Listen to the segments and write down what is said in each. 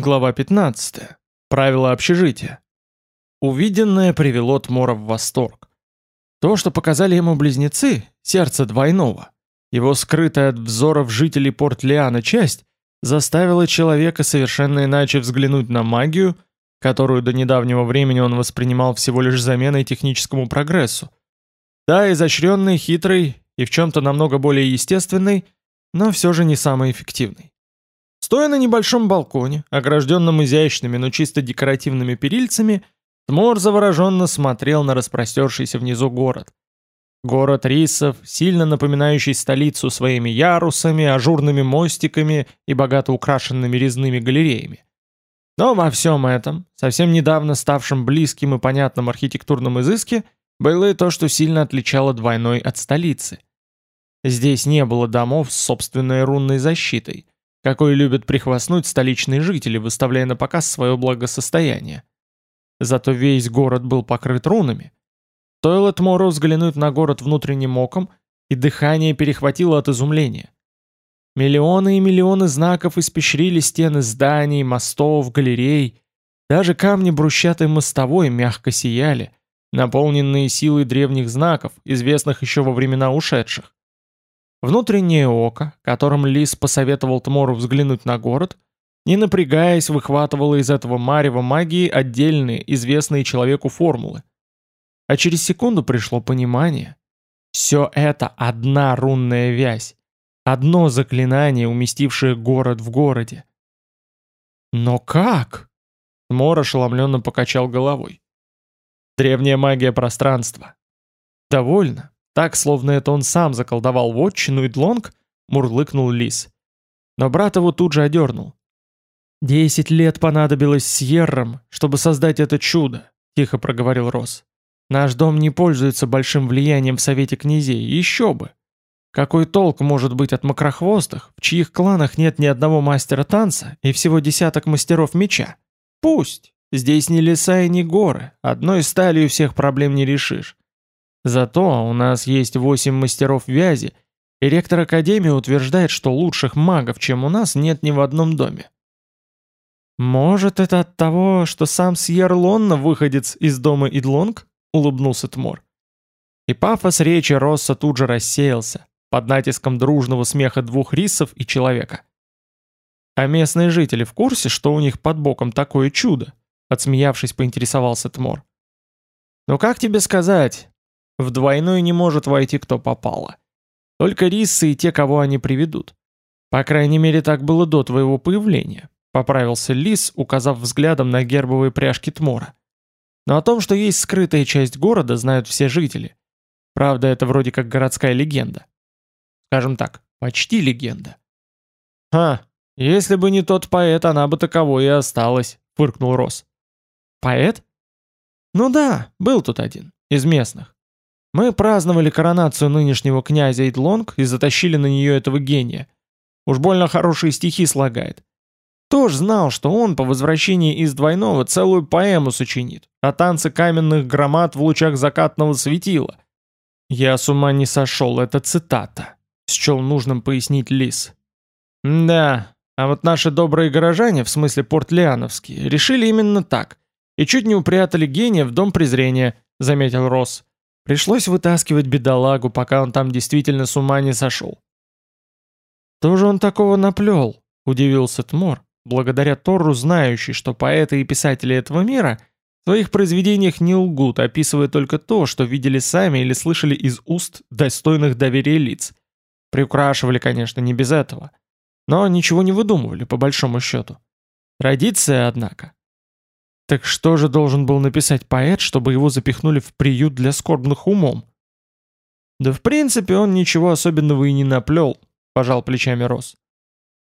Глава 15. Правила общежития. Увиденное привело Тмора в восторг. То, что показали ему близнецы, сердце двойного, его скрытая от взоров жителей Порт-Лиана часть, заставила человека совершенно иначе взглянуть на магию, которую до недавнего времени он воспринимал всего лишь заменой техническому прогрессу. Да, изощренный, хитрый и в чем-то намного более естественный, но все же не самый эффективный. Стоя на небольшом балконе, огражденном изящными, но чисто декоративными перильцами, Тмор завороженно смотрел на распростершийся внизу город. Город рисов, сильно напоминающий столицу своими ярусами, ажурными мостиками и богато украшенными резными галереями. Но во всем этом, совсем недавно ставшем близким и понятным архитектурном изыске, было и то, что сильно отличало двойной от столицы. Здесь не было домов с собственной рунной защитой, какой любят прихвастнуть столичные жители, выставляя на показ свое благосостояние. Зато весь город был покрыт рунами. Стоило Тмору взглянуть на город внутренним оком, и дыхание перехватило от изумления. Миллионы и миллионы знаков испещрили стены зданий, мостов, галерей. Даже камни брусчатой мостовой мягко сияли, наполненные силой древних знаков, известных еще во времена ушедших. Внутреннее око, которым Лис посоветовал Тмору взглянуть на город, не напрягаясь, выхватывало из этого марева магии отдельные, известные человеку формулы. А через секунду пришло понимание. Все это одна рунная вязь, одно заклинание, уместившее город в городе. Но как? Тмор ошеломленно покачал головой. Древняя магия пространства. Довольно. Так, словно это он сам заколдовал вотчину и длонг, мурлыкнул лис. Но брат его тут же одернул. «Десять лет понадобилось Сьеррам, чтобы создать это чудо», — тихо проговорил Рос. «Наш дом не пользуется большим влиянием в Совете князей, еще бы. Какой толк может быть от макрохвостых, в чьих кланах нет ни одного мастера танца и всего десяток мастеров меча? Пусть. Здесь ни леса и ни горы, одной сталью всех проблем не решишь. Зато у нас есть восемь мастеров вязи, и ректор Академии утверждает, что лучших магов, чем у нас, нет ни в одном доме. «Может, это от того, что сам Сьерлонна выходец из дома Идлонг?» — улыбнулся Тмор. И пафос речи Росса тут же рассеялся, под натиском дружного смеха двух рисов и человека. «А местные жители в курсе, что у них под боком такое чудо?» — отсмеявшись, поинтересовался Тмор. «Ну как тебе сказать? В двойной не может войти кто попало. Только риссы и те, кого они приведут. По крайней мере, так было до твоего появления, поправился лис, указав взглядом на гербовые пряжки Тмора. Но о том, что есть скрытая часть города, знают все жители. Правда, это вроде как городская легенда. Скажем так, почти легенда. «Ха, если бы не тот поэт, она бы таковой и осталась», — фыркнул Рос. «Поэт?» «Ну да, был тут один, из местных. Мы праздновали коронацию нынешнего князя Идлонг и затащили на нее этого гения. Уж больно хорошие стихи слагает. Тоже знал, что он по возвращении из двойного целую поэму сочинит, о танце каменных громад в лучах закатного светила. Я с ума не сошел, это цитата. Счел нужным пояснить Лис. Да, а вот наши добрые горожане, в смысле портлиановские, решили именно так. И чуть не упрятали гения в дом презрения, заметил Росс. Пришлось вытаскивать бедолагу, пока он там действительно с ума не сошел. «Что же он такого наплел?» – удивился Тмор, благодаря Торру знающий, что поэты и писатели этого мира в своих произведениях не лгут, описывая только то, что видели сами или слышали из уст достойных доверия лиц. Приукрашивали, конечно, не без этого. Но ничего не выдумывали, по большому счету. Традиция, однако, так что же должен был написать поэт, чтобы его запихнули в приют для скорбных умом? Да в принципе он ничего особенного и не наплел, пожал плечами Рос.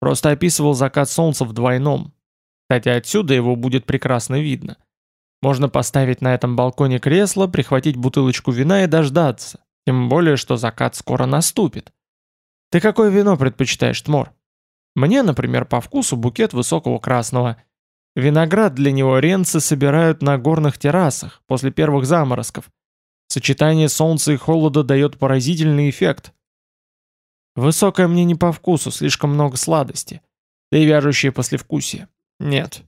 Просто описывал закат солнца в двойном. Кстати, отсюда его будет прекрасно видно. Можно поставить на этом балконе кресло, прихватить бутылочку вина и дождаться. Тем более, что закат скоро наступит. Ты какое вино предпочитаешь, Тмор? Мне, например, по вкусу букет высокого красного – Виноград для него ренцы собирают на горных террасах после первых заморозков. Сочетание солнца и холода дает поразительный эффект. Высокое мне не по вкусу, слишком много сладости, да и вяжущее послевкусие. Нет.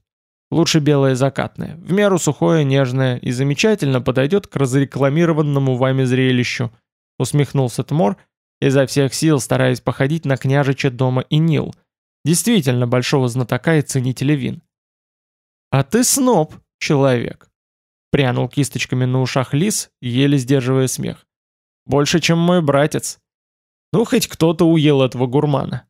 Лучше белое закатное, в меру сухое, нежное и замечательно подойдет к разрекламированному вами зрелищу, усмехнулся Тмор, изо всех сил стараясь походить на княжича дома и Нил, действительно большого знатока и ценителя вин. «А ты сноб, человек!» Прянул кисточками на ушах лис, еле сдерживая смех. «Больше, чем мой братец. Ну, хоть кто-то уел этого гурмана.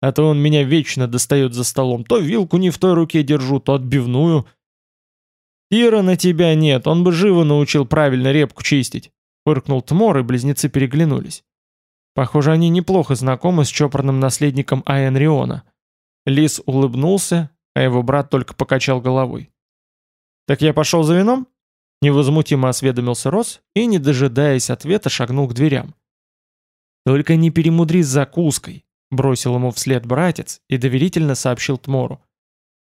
А то он меня вечно достает за столом. То вилку не в той руке держу, то отбивную. Ира на тебя нет, он бы живо научил правильно репку чистить. Фыркнул Тмор, и близнецы переглянулись. Похоже, они неплохо знакомы с чопорным наследником Аэнриона. Лис улыбнулся, а его брат только покачал головой. «Так я пошел за вином?» Невозмутимо осведомился Рос и, не дожидаясь ответа, шагнул к дверям. «Только не перемудри с закуской», Бросил ему вслед братец и доверительно сообщил Тмору.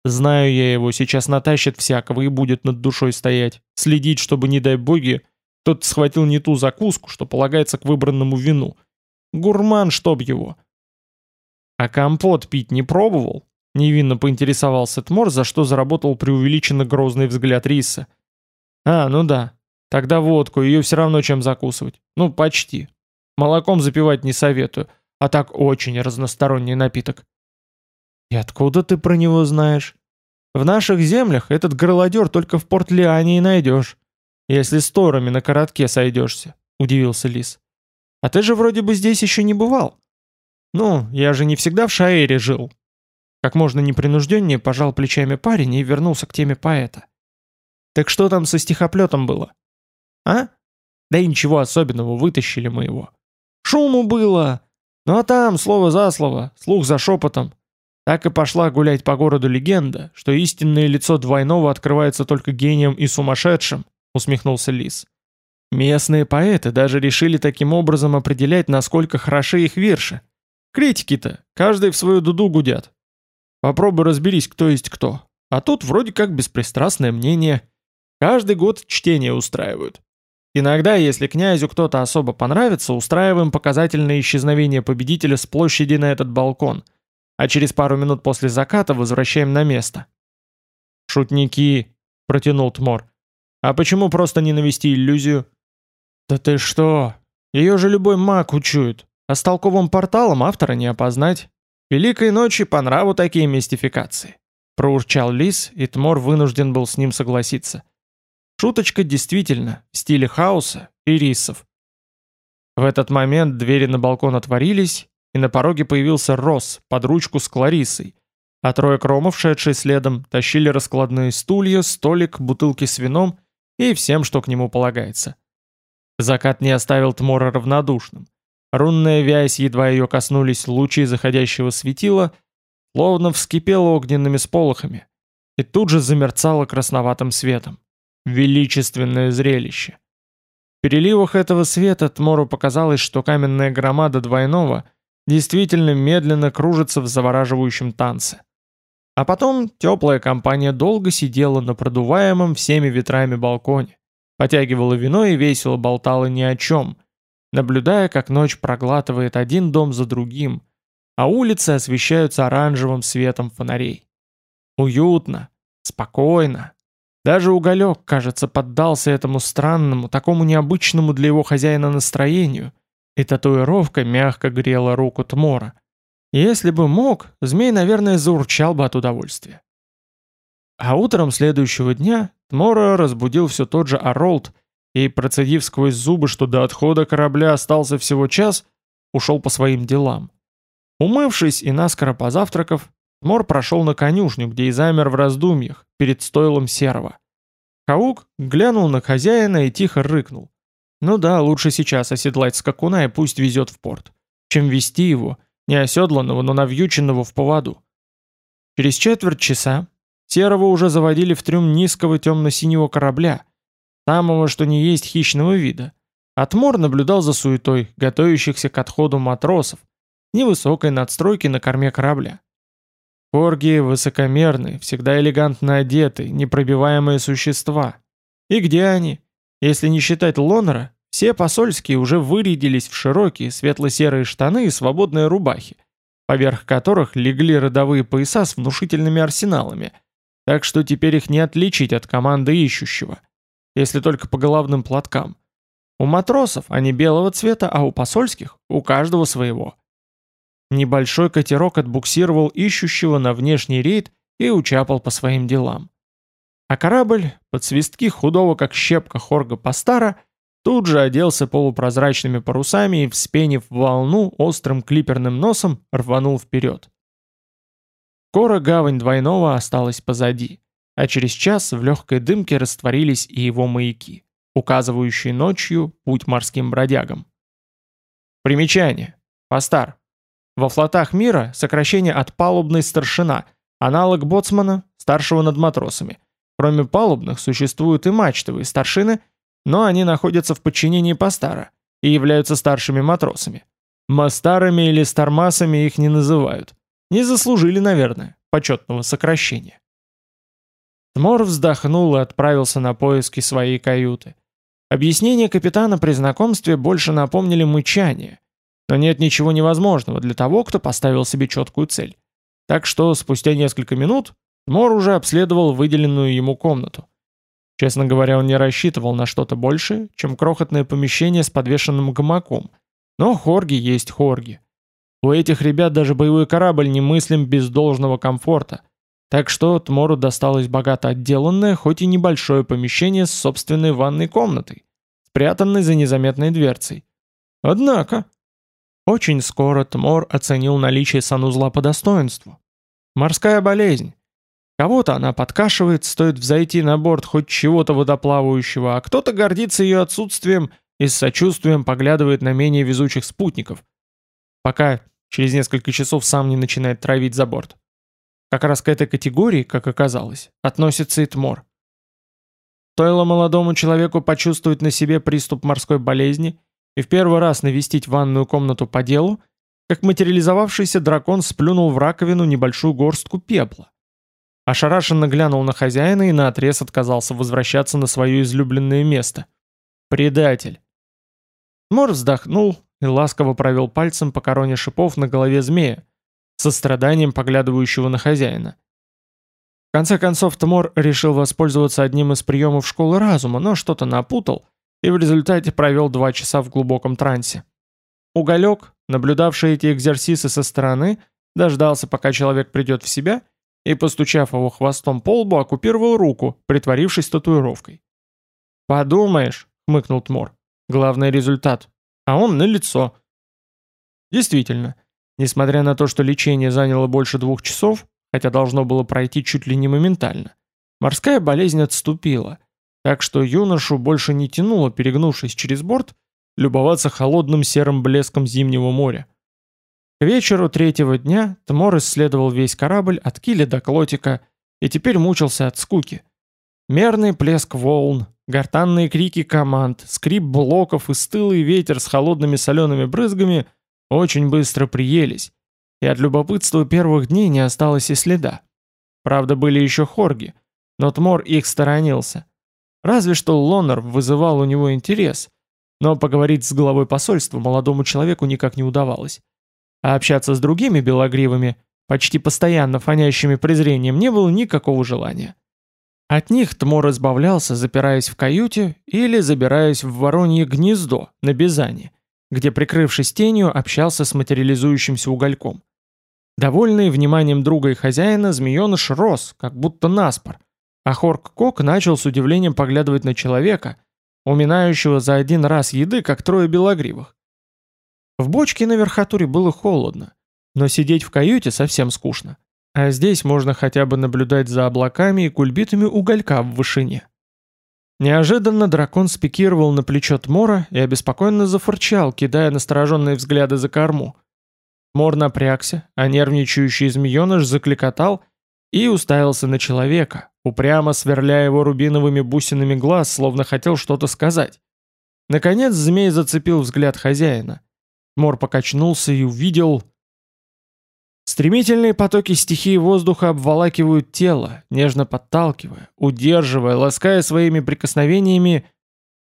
«Знаю я его, сейчас натащит всякого и будет над душой стоять, следить, чтобы, не дай боги, тот схватил не ту закуску, что полагается к выбранному вину. Гурман, чтоб его!» «А компот пить не пробовал?» Невинно поинтересовался Тмор, за что заработал преувеличенно грозный взгляд Риса. «А, ну да. Тогда водку, ее все равно чем закусывать. Ну, почти. Молоком запивать не советую а так очень разносторонний напиток. И откуда ты про него знаешь? В наших землях этот горлодер только в Порт-Лиане и найдешь, если с торами на коротке сойдешься, удивился Лис. А ты же вроде бы здесь еще не бывал. Ну, я же не всегда в Шаэре жил. Как можно непринужденнее пожал плечами парень и вернулся к теме поэта. Так что там со стихоплетом было? А? Да и ничего особенного, вытащили мы его. Шуму было, ну а там, слово за слово, слух за шепотом. Так и пошла гулять по городу легенда, что истинное лицо двойного открывается только гением и сумасшедшим, усмехнулся Лис. Местные поэты даже решили таким образом определять, насколько хороши их верши. Критики-то, каждый в свою дуду гудят. Попробуй разберись, кто есть кто. А тут вроде как беспристрастное мнение. Каждый год чтение устраивают. Иногда, если князю кто-то особо понравится, устраиваем показательное исчезновение победителя с площади на этот балкон, а через пару минут после заката возвращаем на место. «Шутники», — протянул Тмор. «А почему просто не навести иллюзию?» «Да ты что? Ее же любой маг учует, а с толковым порталом автора не опознать. Великой ночи по нраву такие мистификации», — проурчал Лис, и Тмор вынужден был с ним согласиться. Шуточка действительно в стиле хаоса и рисов. В этот момент двери на балкон отворились, и на пороге появился Росс под ручку с Кларисой, а трое кромов, шедшие следом, тащили раскладные стулья, столик, бутылки с вином и всем, что к нему полагается. Закат не оставил Тмора равнодушным. Рунная вязь, едва ее коснулись лучи заходящего светила, словно вскипела огненными сполохами, и тут же замерцала красноватым светом. Величественное зрелище. В переливах этого света Тмору показалось, что каменная громада двойного действительно медленно кружится в завораживающем танце. А потом теплая компания долго сидела на продуваемом всеми ветрами балконе, потягивала вино и весело болтала ни о чем, наблюдая, как ночь проглатывает один дом за другим, а улицы освещаются оранжевым светом фонарей. Уютно, спокойно, даже уголек, кажется, поддался этому странному, такому необычному для его хозяина настроению, и татуировка мягко грела руку Тмора. Если бы мог, змей, наверное, заурчал бы от удовольствия. А утром следующего дня Тмора разбудил все тот же Аролд и, процедив сквозь зубы, что до отхода корабля остался всего час, ушел по своим делам. Умывшись и наскоро позавтракав, Мор прошел на конюшню, где и замер в раздумьях, перед стойлом серого. Хаук глянул на хозяина и тихо рыкнул. Ну да, лучше сейчас оседлать скакуна и пусть везет в порт, чем вести его, не оседланного, но навьюченного в поводу. Через четверть часа серого уже заводили в трюм низкого темно-синего корабля, самого что не есть хищного вида. Атмор наблюдал за суетой, готовящихся к отходу матросов, невысокой надстройки на корме корабля. Корги высокомерные, всегда элегантно одетые, непробиваемые существа. И где они? Если не считать Лонера, все посольские уже вырядились в широкие светло-серые штаны и свободные рубахи, поверх которых легли родовые пояса с внушительными арсеналами, так что теперь их не отличить от команды ищущего, если только по головным платкам. У матросов они белого цвета, а у посольских у каждого своего. Небольшой катерок отбуксировал ищущего на внешний рейд и учапал по своим делам. А корабль, под свистки худого как щепка Хорга Пастара, тут же оделся полупрозрачными парусами и, вспенив волну острым клиперным носом, рванул вперед. Скоро гавань двойного осталась позади, а через час в легкой дымке растворились и его маяки, указывающие ночью путь морским бродягам. Примечание. Постар. Во флотах мира сокращение от палубной старшина, аналог боцмана, старшего над матросами. Кроме палубных существуют и мачтовые старшины, но они находятся в подчинении постара и являются старшими матросами. Мастарами или стармасами их не называют. Не заслужили, наверное, почетного сокращения. Тмор вздохнул и отправился на поиски своей каюты. Объяснения капитана при знакомстве больше напомнили мычание, но нет ничего невозможного для того, кто поставил себе четкую цель. Так что спустя несколько минут Тмор уже обследовал выделенную ему комнату. Честно говоря, он не рассчитывал на что-то большее, чем крохотное помещение с подвешенным гамаком. Но хорги есть хорги. У этих ребят даже боевой корабль немыслим без должного комфорта. Так что Тмору досталось богато отделанное, хоть и небольшое помещение с собственной ванной комнатой, спрятанной за незаметной дверцей. Однако, очень скоро Тмор оценил наличие санузла по достоинству. Морская болезнь. Кого-то она подкашивает, стоит взойти на борт хоть чего-то водоплавающего, а кто-то гордится ее отсутствием и с сочувствием поглядывает на менее везучих спутников. Пока через несколько часов сам не начинает травить за борт. Как раз к этой категории, как оказалось, относится и Тмор. Стоило молодому человеку почувствовать на себе приступ морской болезни и в первый раз навестить ванную комнату по делу, как материализовавшийся дракон сплюнул в раковину небольшую горстку пепла. Ошарашенно глянул на хозяина и наотрез отказался возвращаться на свое излюбленное место. Предатель. Мор вздохнул, и ласково провел пальцем по короне шипов на голове змея, со страданием поглядывающего на хозяина. В конце концов, Тмор решил воспользоваться одним из приемов школы разума, но что-то напутал, и в результате провел два часа в глубоком трансе. Уголек, наблюдавший эти экзерсисы со стороны, дождался, пока человек придет в себя, и, постучав его хвостом по лбу, оккупировал руку, притворившись татуировкой. «Подумаешь», — хмыкнул Тмор, — «главный результат а он на лицо. Действительно, несмотря на то, что лечение заняло больше двух часов, хотя должно было пройти чуть ли не моментально, морская болезнь отступила, так что юношу больше не тянуло, перегнувшись через борт, любоваться холодным серым блеском зимнего моря. К вечеру третьего дня Тмор исследовал весь корабль от киля до клотика и теперь мучился от скуки. Мерный плеск волн, Гортанные крики команд, скрип блоков и стылый ветер с холодными солеными брызгами очень быстро приелись, и от любопытства первых дней не осталось и следа. Правда, были еще хорги, но Тмор их сторонился. Разве что Лоннер вызывал у него интерес, но поговорить с главой посольства молодому человеку никак не удавалось. А общаться с другими белогривыми, почти постоянно фонящими презрением, не было никакого желания. От них Тмор избавлялся, запираясь в каюте или забираясь в воронье гнездо на Бизане, где, прикрывшись тенью, общался с материализующимся угольком. Довольный вниманием друга и хозяина, змееныш рос, как будто наспор, а Хорк-Кок начал с удивлением поглядывать на человека, уминающего за один раз еды, как трое белогривых. В бочке на верхотуре было холодно, но сидеть в каюте совсем скучно. А здесь можно хотя бы наблюдать за облаками и кульбитами уголька в вышине. Неожиданно дракон спикировал на плечо Тмора и обеспокоенно зафырчал, кидая настороженные взгляды за корму. Мор напрягся, а нервничающий змееныш закликотал и уставился на человека, упрямо сверляя его рубиновыми бусинами глаз, словно хотел что-то сказать. Наконец змей зацепил взгляд хозяина. Мор покачнулся и увидел Стремительные потоки стихии воздуха обволакивают тело, нежно подталкивая, удерживая, лаская своими прикосновениями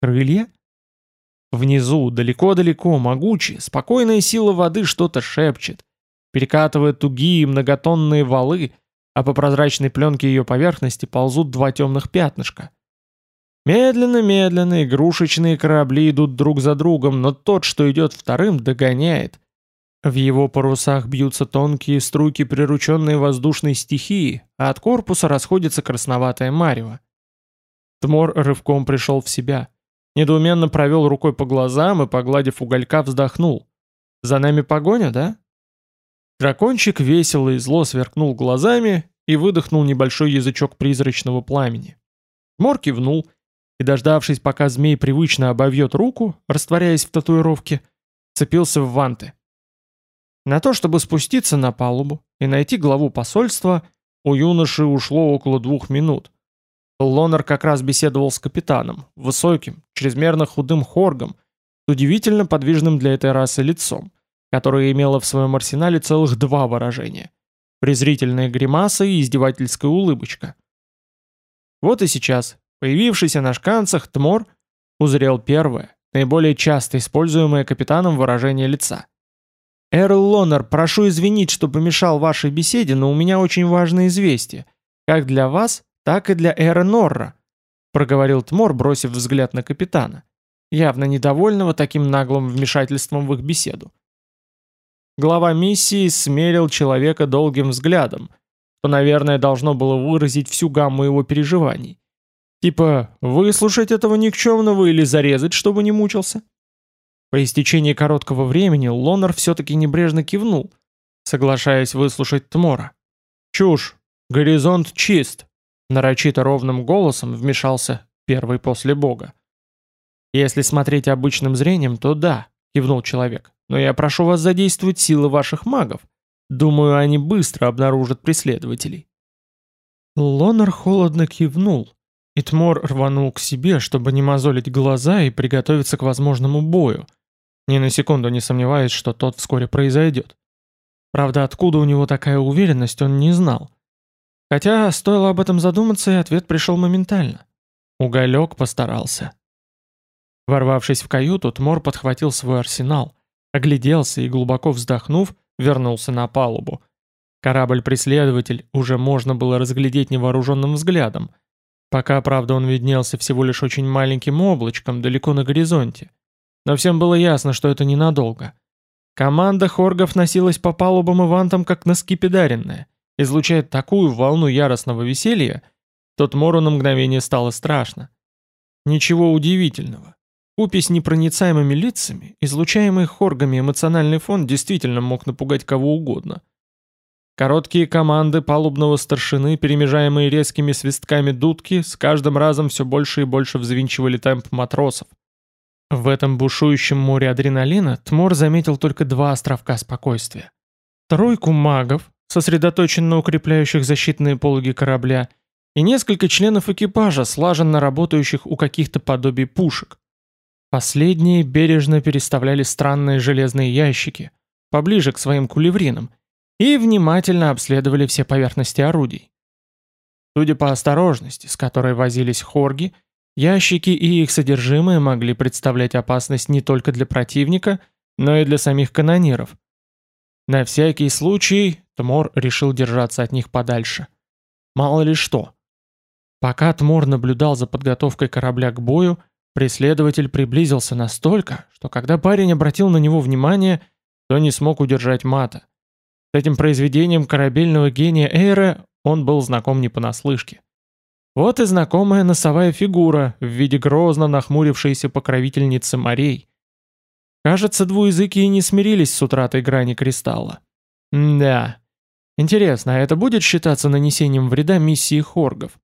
крылья. Внизу, далеко-далеко, могучие, спокойная сила воды что-то шепчет, перекатывая тугие многотонные валы, а по прозрачной пленке ее поверхности ползут два темных пятнышка. Медленно-медленно игрушечные корабли идут друг за другом, но тот, что идет вторым, догоняет. В его парусах бьются тонкие струйки прирученной воздушной стихии, а от корпуса расходится красноватое марево. Тмор рывком пришел в себя. Недоуменно провел рукой по глазам и, погладив уголька, вздохнул. «За нами погоня, да?» Дракончик весело и зло сверкнул глазами и выдохнул небольшой язычок призрачного пламени. Мор кивнул и, дождавшись, пока змей привычно обовьет руку, растворяясь в татуировке, цепился в ванты. На то, чтобы спуститься на палубу и найти главу посольства, у юноши ушло около двух минут. Лонар как раз беседовал с капитаном, высоким, чрезмерно худым хоргом, с удивительно подвижным для этой расы лицом, которое имело в своем арсенале целых два выражения – презрительная гримаса и издевательская улыбочка. Вот и сейчас, появившийся на шканцах Тмор узрел первое, наиболее часто используемое капитаном выражение лица. «Эрл Лонер, прошу извинить, что помешал вашей беседе, но у меня очень важное известие, как для вас, так и для Эра Норра», проговорил Тмор, бросив взгляд на капитана, явно недовольного таким наглым вмешательством в их беседу. Глава миссии смерил человека долгим взглядом, что, наверное, должно было выразить всю гамму его переживаний. Типа, выслушать этого никчемного или зарезать, чтобы не мучился? По истечении короткого времени Лонар все-таки небрежно кивнул, соглашаясь выслушать Тмора. «Чушь! Горизонт чист!» Нарочито ровным голосом вмешался первый после Бога. «Если смотреть обычным зрением, то да», — кивнул человек. «Но я прошу вас задействовать силы ваших магов. Думаю, они быстро обнаружат преследователей». Лонар холодно кивнул, и Тмор рванул к себе, чтобы не мозолить глаза и приготовиться к возможному бою — ни на секунду не сомневаясь, что тот вскоре произойдет. Правда, откуда у него такая уверенность, он не знал. Хотя, стоило об этом задуматься, и ответ пришел моментально. Уголек постарался. Ворвавшись в каюту, Тмор подхватил свой арсенал, огляделся и, глубоко вздохнув, вернулся на палубу. Корабль-преследователь уже можно было разглядеть невооруженным взглядом. Пока, правда, он виднелся всего лишь очень маленьким облачком далеко на горизонте. Но всем было ясно, что это ненадолго. Команда хоргов носилась по палубам и вантам, как на скипидаренная, излучая такую волну яростного веселья, что Тмору на мгновение стало страшно. Ничего удивительного. Купе с непроницаемыми лицами, излучаемый хоргами эмоциональный фон действительно мог напугать кого угодно. Короткие команды палубного старшины, перемежаемые резкими свистками дудки, с каждым разом все больше и больше взвинчивали темп матросов. В этом бушующем море адреналина Тмор заметил только два островка спокойствия. Тройку магов, сосредоточенно укрепляющих защитные пологи корабля, и несколько членов экипажа, слаженно работающих у каких-то подобий пушек. Последние бережно переставляли странные железные ящики, поближе к своим кулевринам, и внимательно обследовали все поверхности орудий. Судя по осторожности, с которой возились хорги, Ящики и их содержимое могли представлять опасность не только для противника, но и для самих канониров. На всякий случай Тмор решил держаться от них подальше. Мало ли что. Пока Тмор наблюдал за подготовкой корабля к бою, преследователь приблизился настолько, что когда парень обратил на него внимание, то не смог удержать мата. С этим произведением корабельного гения Эйра он был знаком не понаслышке. Вот и знакомая носовая фигура в виде грозно нахмурившейся покровительницы морей. Кажется, двуязыки и не смирились с утратой грани кристалла. Да. Интересно, а это будет считаться нанесением вреда миссии хоргов?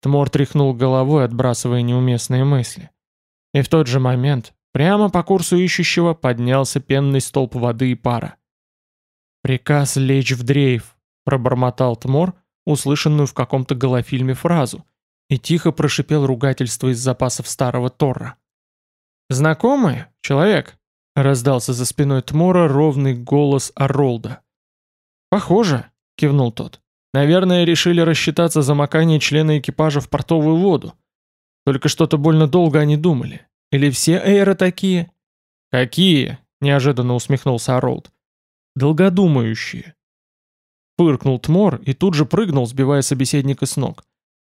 Тмор тряхнул головой, отбрасывая неуместные мысли. И в тот же момент, прямо по курсу ищущего, поднялся пенный столб воды и пара. «Приказ лечь в дрейф», — пробормотал Тмор, услышанную в каком-то голофильме фразу, и тихо прошипел ругательство из запасов старого Торра. «Знакомый? Человек?» — раздался за спиной Тмора ровный голос Оролда. «Похоже», — кивнул тот. «Наверное, решили рассчитаться за макание члена экипажа в портовую воду. Только что-то больно долго они думали. Или все эйры такие?» «Какие?» — неожиданно усмехнулся Оролд. «Долгодумающие. Фыркнул Тмор и тут же прыгнул, сбивая собеседника с ног.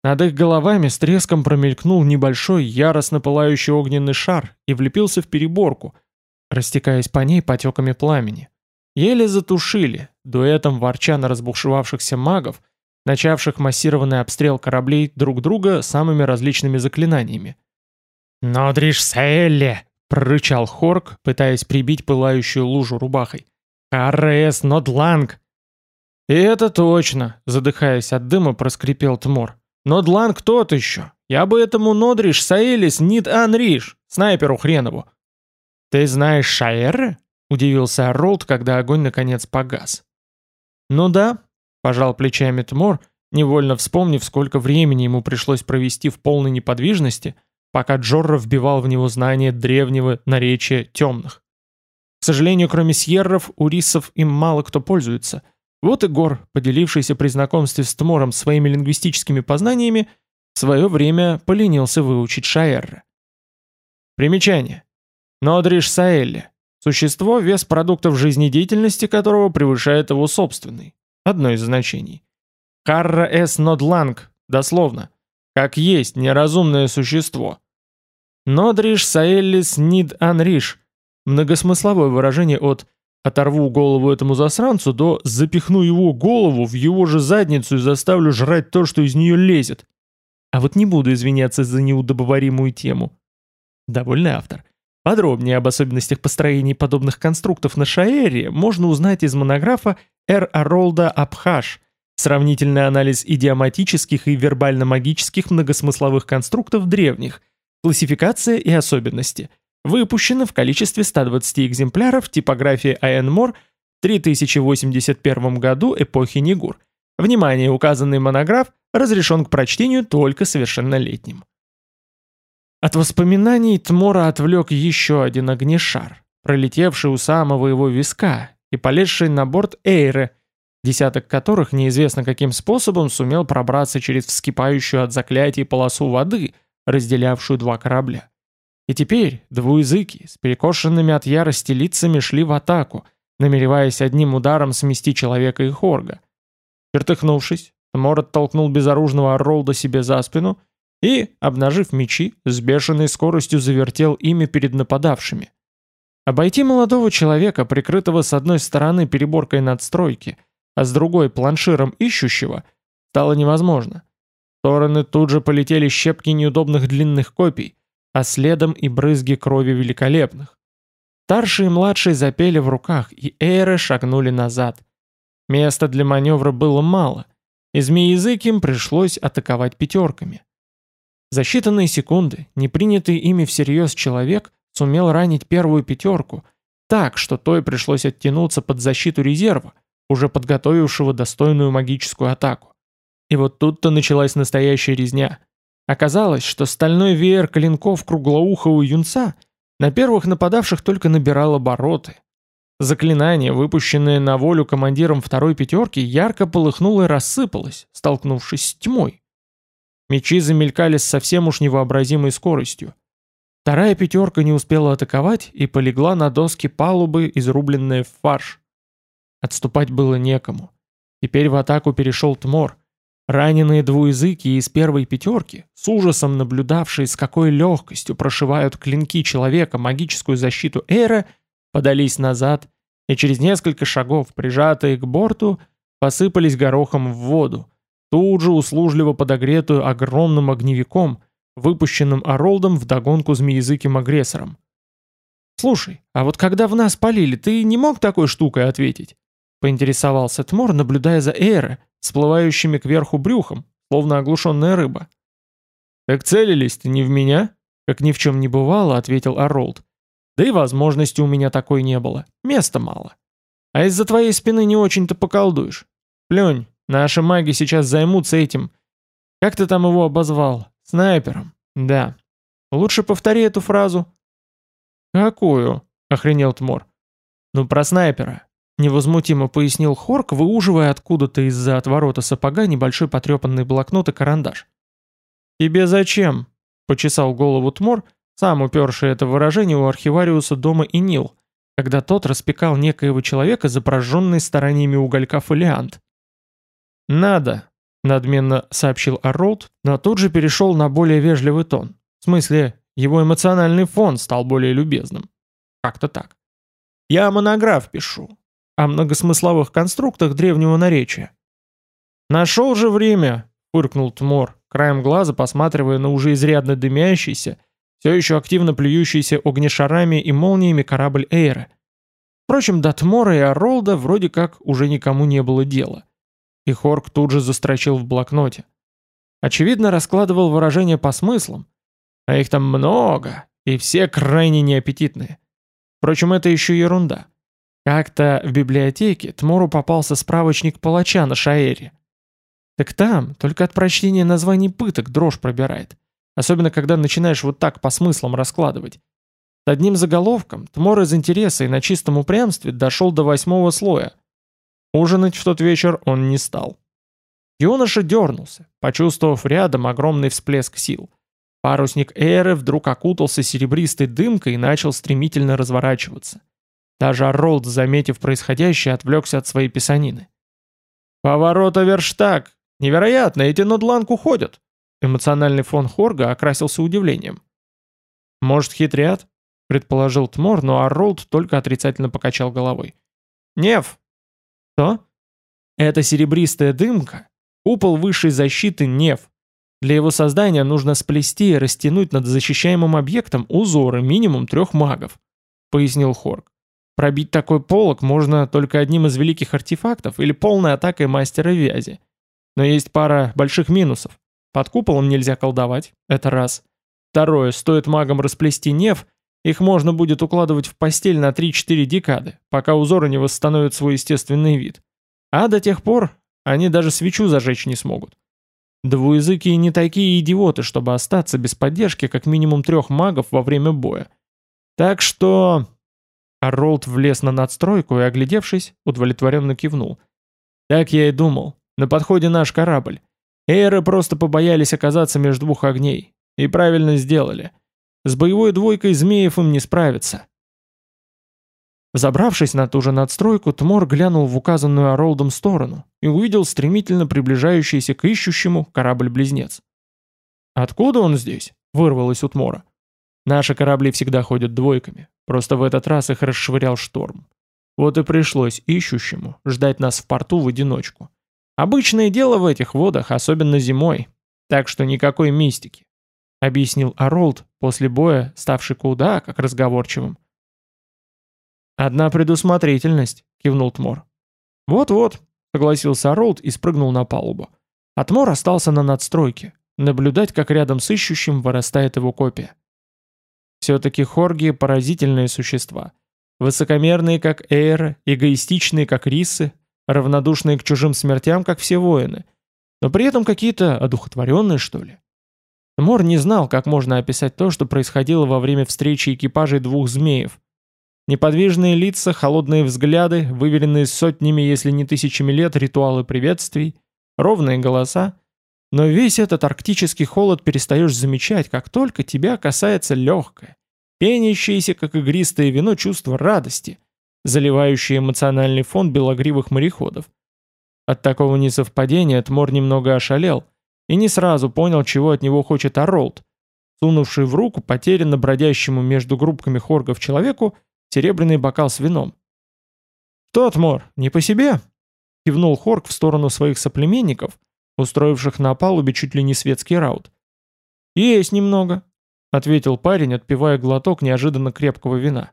Над их головами с треском промелькнул небольшой, яростно пылающий огненный шар и влепился в переборку, растекаясь по ней потеками пламени. Еле затушили, дуэтом ворча на разбушевавшихся магов, начавших массированный обстрел кораблей друг друга самыми различными заклинаниями. «Нодриш Саэлле!» — прорычал Хорк, пытаясь прибить пылающую лужу рубахой. «Карес Нодланг!» «И это точно!» — задыхаясь от дыма, проскрипел Тмор. «Нодланг тот еще! Я бы этому Нодриш Саэлис Нид Анриш, снайперу хренову!» «Ты знаешь Шаэры?» — удивился Ролд, когда огонь наконец погас. «Ну да», — пожал плечами Тмор, невольно вспомнив, сколько времени ему пришлось провести в полной неподвижности, пока Джорро вбивал в него знания древнего наречия темных. К сожалению, кроме сьерров, урисов им мало кто пользуется. Вот и Гор, поделившийся при знакомстве с Тмором своими лингвистическими познаниями, в свое время поленился выучить Шаэрра. Примечание. Нодриш Саэлли. Существо, вес продуктов жизнедеятельности которого превышает его собственный. Одно из значений. Карра эс Нодланг, дословно. Как есть неразумное существо. Нодриш Саэллис Нид Анриш. Многосмысловое выражение от «оторву голову этому засранцу» до «запихну его голову в его же задницу и заставлю жрать то, что из нее лезет». А вот не буду извиняться за неудобоваримую тему. Довольный автор. Подробнее об особенностях построения подобных конструктов на Шаэре можно узнать из монографа Р. Аролда Абхаш «Сравнительный анализ идиоматических и вербально-магических многосмысловых конструктов древних. Классификация и особенности», выпущено в количестве 120 экземпляров типографии А.Н. Мор в 3081 году эпохи Нигур. Внимание, указанный монограф разрешен к прочтению только совершеннолетним. От воспоминаний Тмора отвлек еще один огнешар, пролетевший у самого его виска и полезший на борт Эйры, десяток которых неизвестно каким способом сумел пробраться через вскипающую от заклятий полосу воды, разделявшую два корабля. И теперь двуязыки с перекошенными от ярости лицами шли в атаку, намереваясь одним ударом смести человека и Хорга. Чертыхнувшись, Тмор оттолкнул безоружного Оролда себе за спину — и, обнажив мечи, с бешеной скоростью завертел ими перед нападавшими. Обойти молодого человека, прикрытого с одной стороны переборкой надстройки, а с другой планширом ищущего, стало невозможно. В стороны тут же полетели щепки неудобных длинных копий, а следом и брызги крови великолепных. Старший и младший запели в руках, и эйры шагнули назад. Места для маневра было мало, и змеязыким пришлось атаковать пятерками. За считанные секунды непринятый ими всерьез человек сумел ранить первую пятерку, так, что той пришлось оттянуться под защиту резерва, уже подготовившего достойную магическую атаку. И вот тут-то началась настоящая резня. Оказалось, что стальной веер клинков круглоухого юнца на первых нападавших только набирал обороты. Заклинание, выпущенное на волю командиром второй пятерки, ярко полыхнуло и рассыпалось, столкнувшись с тьмой. Мечи замелькали с совсем уж невообразимой скоростью. Вторая пятерка не успела атаковать и полегла на доски палубы, изрубленная в фарш. Отступать было некому. Теперь в атаку перешел Тмор. Раненые двуязыки из первой пятерки, с ужасом наблюдавшие, с какой легкостью прошивают клинки человека магическую защиту Эра, подались назад и через несколько шагов, прижатые к борту, посыпались горохом в воду, тут же услужливо подогретую огромным огневиком, выпущенным Оролдом вдогонку змеязыким агрессором. «Слушай, а вот когда в нас полили, ты не мог такой штукой ответить?» Поинтересовался Тмор, наблюдая за Эйре, всплывающими кверху брюхом, словно оглушенная рыба. «Так целились-то не в меня?» Как ни в чем не бывало, ответил Оролд. «Да и возможности у меня такой не было. Места мало. А из-за твоей спины не очень-то поколдуешь. Плюнь, Наши маги сейчас займутся этим. Как ты там его обозвал? Снайпером. Да. Лучше повтори эту фразу. Какую? Охренел Тмор. Ну, про снайпера. Невозмутимо пояснил Хорк, выуживая откуда-то из-за отворота сапога небольшой потрепанный блокнот и карандаш. «Тебе зачем?» — почесал голову Тмор, сам уперший это выражение у архивариуса дома и Нил, когда тот распекал некоего человека за прожженный стараниями уголька фолиант. «Надо», — надменно сообщил Арролд, но тут же перешел на более вежливый тон. В смысле, его эмоциональный фон стал более любезным. Как-то так. «Я монограф пишу. О многосмысловых конструктах древнего наречия». «Нашел же время», — фыркнул Тмор, краем глаза посматривая на уже изрядно дымящийся, все еще активно плюющийся огнешарами и молниями корабль Эйра. Впрочем, до Тмора и Оролда вроде как уже никому не было дела. И Хорк тут же застрочил в блокноте. Очевидно, раскладывал выражения по смыслам, а их там много, и все крайне неаппетитные. Впрочем, это еще ерунда. Как-то в библиотеке Тмору попался справочник палача на Шаэре. Так там только от прочтения названий пыток дрожь пробирает. Особенно, когда начинаешь вот так по смыслам раскладывать. С одним заголовком Тмор из интереса и на чистом упрямстве дошел до восьмого слоя. Ужинать в тот вечер он не стал. Юноша дернулся, почувствовав рядом огромный всплеск сил. Парусник Эры вдруг окутался серебристой дымкой и начал стремительно разворачиваться. Даже Оролд, заметив происходящее, отвлекся от своей писанины. «Поворота верштаг! Невероятно, эти над ланку ходят!» Эмоциональный фон Хорга окрасился удивлением. «Может, хитрят?» — предположил Тмор, но Арролд только отрицательно покачал головой. «Нев!» «Что?» «Это серебристая дымка, купол высшей защиты Нев. Для его создания нужно сплести и растянуть над защищаемым объектом узоры минимум трех магов», — пояснил Хорг. «Пробить такой полог можно только одним из великих артефактов или полной атакой мастера вязи. Но есть пара больших минусов. Под куполом нельзя колдовать, это раз. Второе, стоит магам расплести неф, их можно будет укладывать в постель на 3-4 декады, пока узоры не восстановят свой естественный вид. А до тех пор они даже свечу зажечь не смогут. Двуязыкие не такие идиоты, чтобы остаться без поддержки как минимум трех магов во время боя. Так что... Арролд влез на надстройку и, оглядевшись, удовлетворенно кивнул. Так я и думал. На подходе наш корабль. Эйры просто побоялись оказаться между двух огней. И правильно сделали. С боевой двойкой змеев им не справиться. Забравшись на ту же надстройку, Тмор глянул в указанную Оролдом сторону и увидел стремительно приближающийся к ищущему корабль-близнец. «Откуда он здесь?» — вырвалось у Тмора. «Наши корабли всегда ходят двойками, просто в этот раз их расшвырял шторм. Вот и пришлось ищущему ждать нас в порту в одиночку. Обычное дело в этих водах, особенно зимой, так что никакой мистики», — объяснил Аролд, после боя ставший куда как разговорчивым. «Одна предусмотрительность», — кивнул Тмор. «Вот-вот», — согласился Аролд и спрыгнул на палубу. А Тмор остался на надстройке, наблюдать, как рядом с ищущим вырастает его копия. Все-таки хорги — поразительные существа. Высокомерные, как эйры, эгоистичные, как рисы, равнодушные к чужим смертям, как все воины, но при этом какие-то одухотворенные, что ли. Мор не знал, как можно описать то, что происходило во время встречи экипажей двух змеев. Неподвижные лица, холодные взгляды, выверенные сотнями, если не тысячами лет ритуалы приветствий, ровные голоса. Но весь этот арктический холод перестаешь замечать, как только тебя касается легкое, пенящееся, как игристое вино, чувство радости – заливающий эмоциональный фон белогривых мореходов. От такого несовпадения Тмор немного ошалел и не сразу понял, чего от него хочет Оролд, сунувший в руку потерянно бродящему между группками хоргов человеку серебряный бокал с вином. «Что, Тмор, не по себе?» — кивнул Хорг в сторону своих соплеменников, устроивших на палубе чуть ли не светский раут. «Есть немного», — ответил парень, отпивая глоток неожиданно крепкого вина.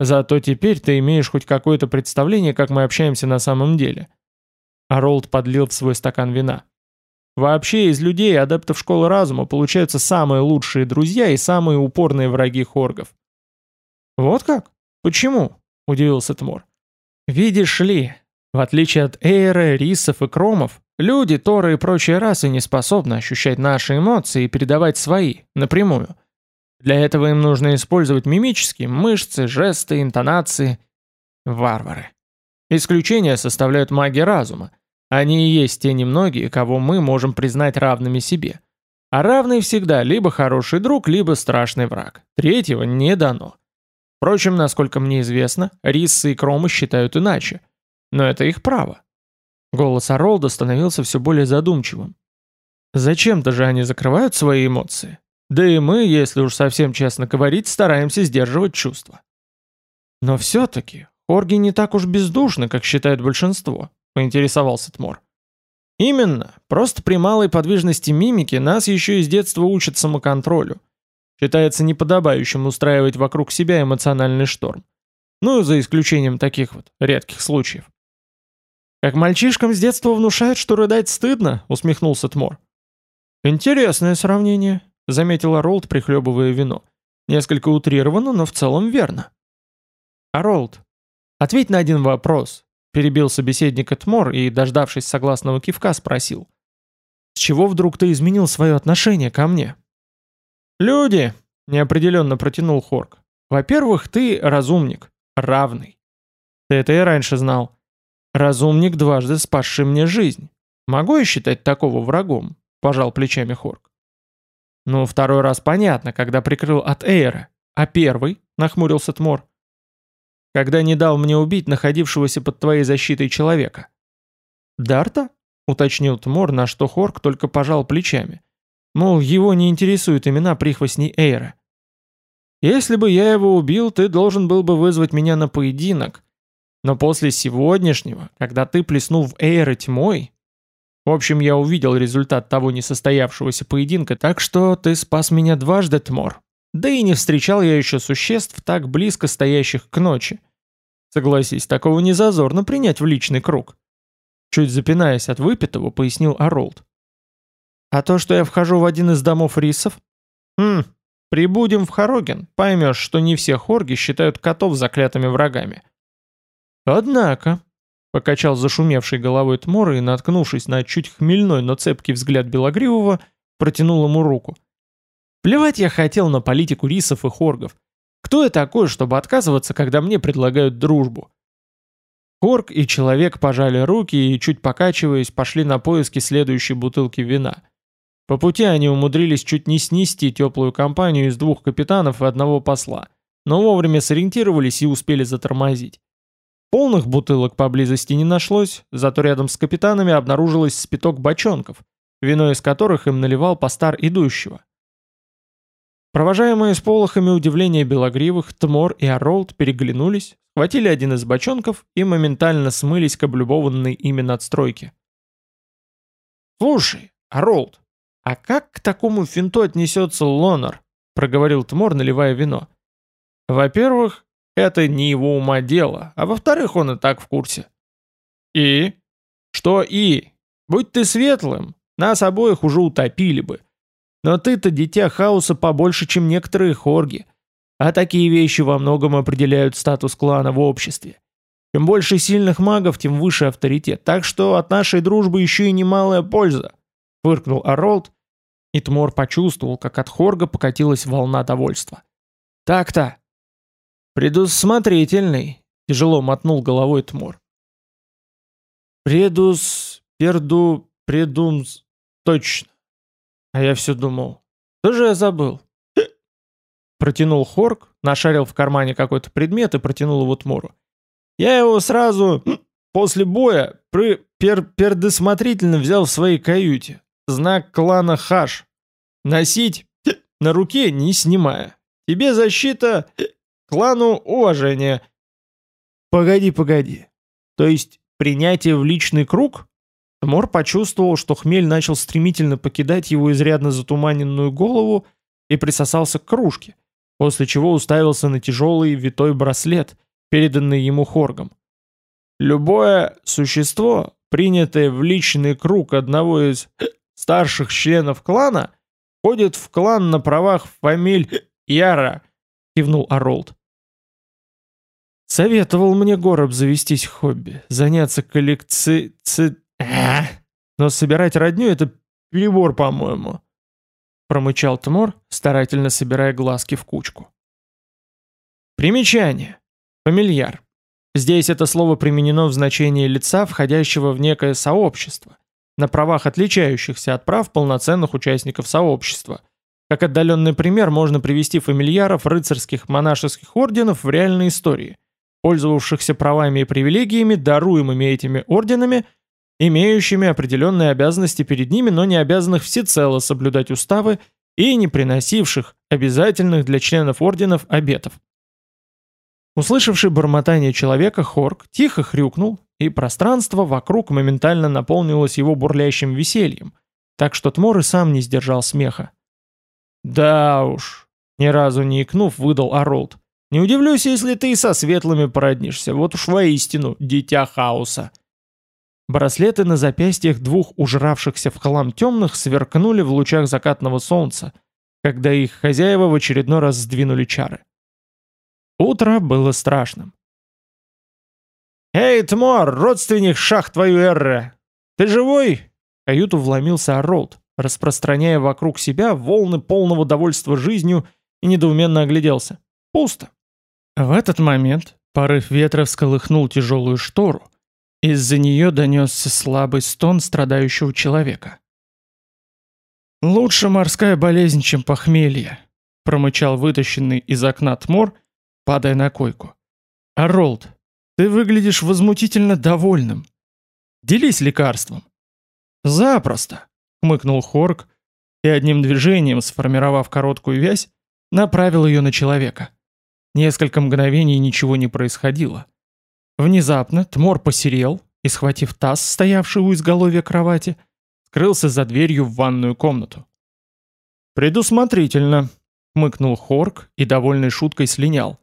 Зато теперь ты имеешь хоть какое-то представление, как мы общаемся на самом деле. Аролд подлил в свой стакан вина. Вообще из людей, адептов школы разума, получаются самые лучшие друзья и самые упорные враги хоргов. Вот как? Почему? Удивился Тмор. Видишь ли, в отличие от Эйра, Рисов и Кромов, люди, Торы и прочие расы не способны ощущать наши эмоции и передавать свои, напрямую. Для этого им нужно использовать мимические мышцы, жесты, интонации. Варвары. Исключения составляют маги разума. Они и есть те немногие, кого мы можем признать равными себе. А равный всегда либо хороший друг, либо страшный враг. Третьего не дано. Впрочем, насколько мне известно, Риссы и Кромы считают иначе. Но это их право. Голос Оролда становился все более задумчивым. Зачем-то же они закрывают свои эмоции. Да и мы, если уж совсем честно говорить, стараемся сдерживать чувства. Но все-таки Хорги не так уж бездушны, как считает большинство, поинтересовался Тмор. Именно, просто при малой подвижности мимики нас еще из детства учат самоконтролю. Считается неподобающим устраивать вокруг себя эмоциональный шторм. Ну, за исключением таких вот редких случаев. «Как мальчишкам с детства внушают, что рыдать стыдно», — усмехнулся Тмор. «Интересное сравнение», — заметила Ролд, прихлебывая вино. «Несколько утрировано, но в целом верно». «А Ролд, ответь на один вопрос», — перебил собеседника Тмор и, дождавшись согласного кивка, спросил. «С чего вдруг ты изменил свое отношение ко мне?» «Люди», — неопределенно протянул Хорк. «Во-первых, ты разумник, равный. Ты это и раньше знал. Разумник, дважды спасший мне жизнь. Могу я считать такого врагом?» пожал плечами Хорк. «Ну, второй раз понятно, когда прикрыл от Эйра. А первый?» — нахмурился Тмор. «Когда не дал мне убить находившегося под твоей защитой человека». «Дарта?» — уточнил Тмор, на что Хорк только пожал плечами. Мол, его не интересуют имена прихвостней Эйра. «Если бы я его убил, ты должен был бы вызвать меня на поединок. Но после сегодняшнего, когда ты плеснул в Эйра тьмой, в общем, я увидел результат того несостоявшегося поединка, так что ты спас меня дважды, Тмор. Да и не встречал я еще существ, так близко стоящих к ночи. Согласись, такого не зазорно принять в личный круг. Чуть запинаясь от выпитого, пояснил Аролд. А то, что я вхожу в один из домов рисов? Хм, прибудем в Хароген, поймешь, что не все хорги считают котов заклятыми врагами. Однако, Покачал зашумевшей головой Тмор и, наткнувшись на чуть хмельной, но цепкий взгляд Белогривого, протянул ему руку. Плевать я хотел на политику рисов и хоргов. Кто я такой, чтобы отказываться, когда мне предлагают дружбу? Хорг и человек пожали руки и, чуть покачиваясь, пошли на поиски следующей бутылки вина. По пути они умудрились чуть не снести теплую компанию из двух капитанов и одного посла, но вовремя сориентировались и успели затормозить. Полных бутылок поблизости не нашлось, зато рядом с капитанами обнаружилось спиток бочонков, вино из которых им наливал постар идущего. Провожаемые с полохами удивления белогривых, Тмор и Оролд переглянулись, схватили один из бочонков и моментально смылись к облюбованной ими надстройке. «Слушай, Оролд, а как к такому финту отнесется Лонар?» — проговорил Тмор, наливая вино. «Во-первых, это не его ума дело, а во-вторых, он и так в курсе. И? Что и? Будь ты светлым, нас обоих уже утопили бы. Но ты-то дитя хаоса побольше, чем некоторые хорги. А такие вещи во многом определяют статус клана в обществе. Чем больше сильных магов, тем выше авторитет. Так что от нашей дружбы еще и немалая польза. Фыркнул Оролд, и Тмор почувствовал, как от Хорга покатилась волна довольства. Так-то. «Предусмотрительный», — тяжело мотнул головой Тмор. «Предус... перду... предумс... точно. А я все думал. Что же я забыл?» Протянул Хорк, нашарил в кармане какой-то предмет и протянул его Тмору. «Я его сразу после боя при... пер... предусмотрительно взял в своей каюте. Знак клана Хаш. Носить на руке не снимая. Тебе защита Клану уважение. Погоди, погоди. То есть принятие в личный круг? Мор почувствовал, что хмель начал стремительно покидать его изрядно затуманенную голову и присосался к кружке, после чего уставился на тяжелый витой браслет, переданный ему Хоргом. Любое существо, принятое в личный круг одного из старших членов клана, входит в клан на правах фамиль Яра – кивнул Аролд. Советовал мне Гороб завестись хобби, заняться коллекци... Ци... Но собирать родню — это перебор, по-моему. Промычал Тмор, старательно собирая глазки в кучку. Примечание. Фамильяр. Здесь это слово применено в значении лица, входящего в некое сообщество, на правах отличающихся от прав полноценных участников сообщества – как отдаленный пример можно привести фамильяров рыцарских монашеских орденов в реальной истории, пользовавшихся правами и привилегиями, даруемыми этими орденами, имеющими определенные обязанности перед ними, но не обязанных всецело соблюдать уставы и не приносивших обязательных для членов орденов обетов. Услышавший бормотание человека, Хорк тихо хрюкнул, и пространство вокруг моментально наполнилось его бурлящим весельем, так что Тмор и сам не сдержал смеха. «Да уж», — ни разу не икнув, выдал Оролд. «Не удивлюсь, если ты и со светлыми породнишься, вот уж воистину, дитя хаоса». Браслеты на запястьях двух ужравшихся в хлам темных сверкнули в лучах закатного солнца, когда их хозяева в очередной раз сдвинули чары. Утро было страшным. «Эй, Тмор, родственник шах твою эрре! Ты живой?» Каюту вломился Оролд, распространяя вокруг себя волны полного довольства жизнью и недоуменно огляделся. Пусто. В этот момент порыв ветра всколыхнул тяжелую штору, из-за нее донесся слабый стон страдающего человека. «Лучше морская болезнь, чем похмелье», — промычал вытащенный из окна Тмор, падая на койку. «Аролд, ты выглядишь возмутительно довольным. Делись лекарством». «Запросто», — хмыкнул Хорк и одним движением, сформировав короткую вязь, направил ее на человека. Несколько мгновений ничего не происходило. Внезапно Тмор посерел и, схватив таз, стоявший у изголовья кровати, скрылся за дверью в ванную комнату. «Предусмотрительно», — мыкнул Хорк и довольной шуткой слинял.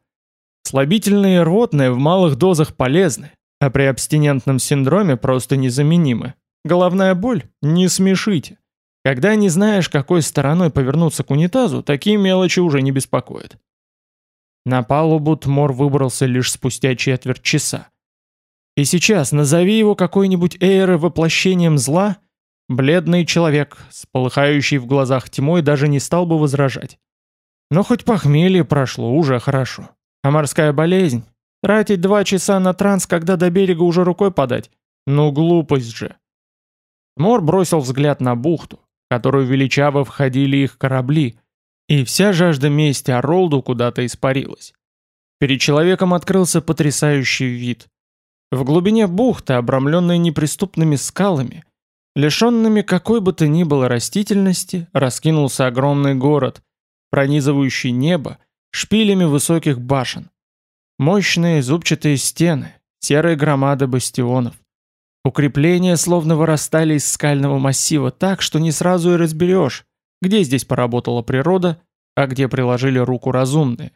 «Слабительные рвотные в малых дозах полезны, а при абстинентном синдроме просто незаменимы. Головная боль? Не смешите. Когда не знаешь, какой стороной повернуться к унитазу, такие мелочи уже не беспокоят». На палубу Тмор выбрался лишь спустя четверть часа. И сейчас назови его какой-нибудь эйры воплощением зла, бледный человек, с полыхающей в глазах тьмой, даже не стал бы возражать. Но хоть похмелье прошло, уже хорошо. А морская болезнь? Тратить два часа на транс, когда до берега уже рукой подать? Ну глупость же. Тмор бросил взгляд на бухту, в которую величаво входили их корабли, и вся жажда мести Оролду куда-то испарилась. Перед человеком открылся потрясающий вид. В глубине бухты, обрамленной неприступными скалами, лишенными какой бы то ни было растительности, раскинулся огромный город, пронизывающий небо шпилями высоких башен. Мощные зубчатые стены, серые громады бастионов. Укрепления словно вырастали из скального массива так, что не сразу и разберешь, где здесь поработала природа, а где приложили руку разумные.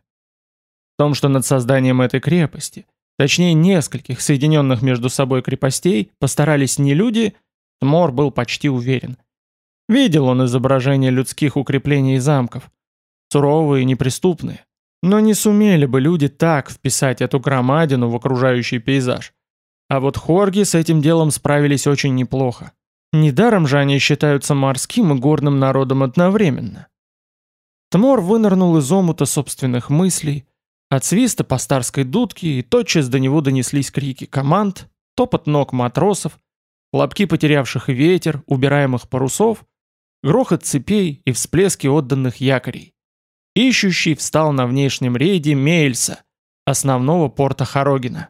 В том, что над созданием этой крепости, точнее нескольких соединенных между собой крепостей, постарались не люди, Тмор был почти уверен. Видел он изображения людских укреплений и замков. Суровые и неприступные. Но не сумели бы люди так вписать эту громадину в окружающий пейзаж. А вот хорги с этим делом справились очень неплохо. Недаром же они считаются морским и горным народом одновременно. Тмор вынырнул из омута собственных мыслей, от свиста постарской дудки, и тотчас до него донеслись крики команд, топот ног матросов, лапки потерявших ветер, убираемых парусов, грохот цепей и всплески отданных якорей. Ищущий встал на внешнем рейде Мейльса, основного порта Хорогина.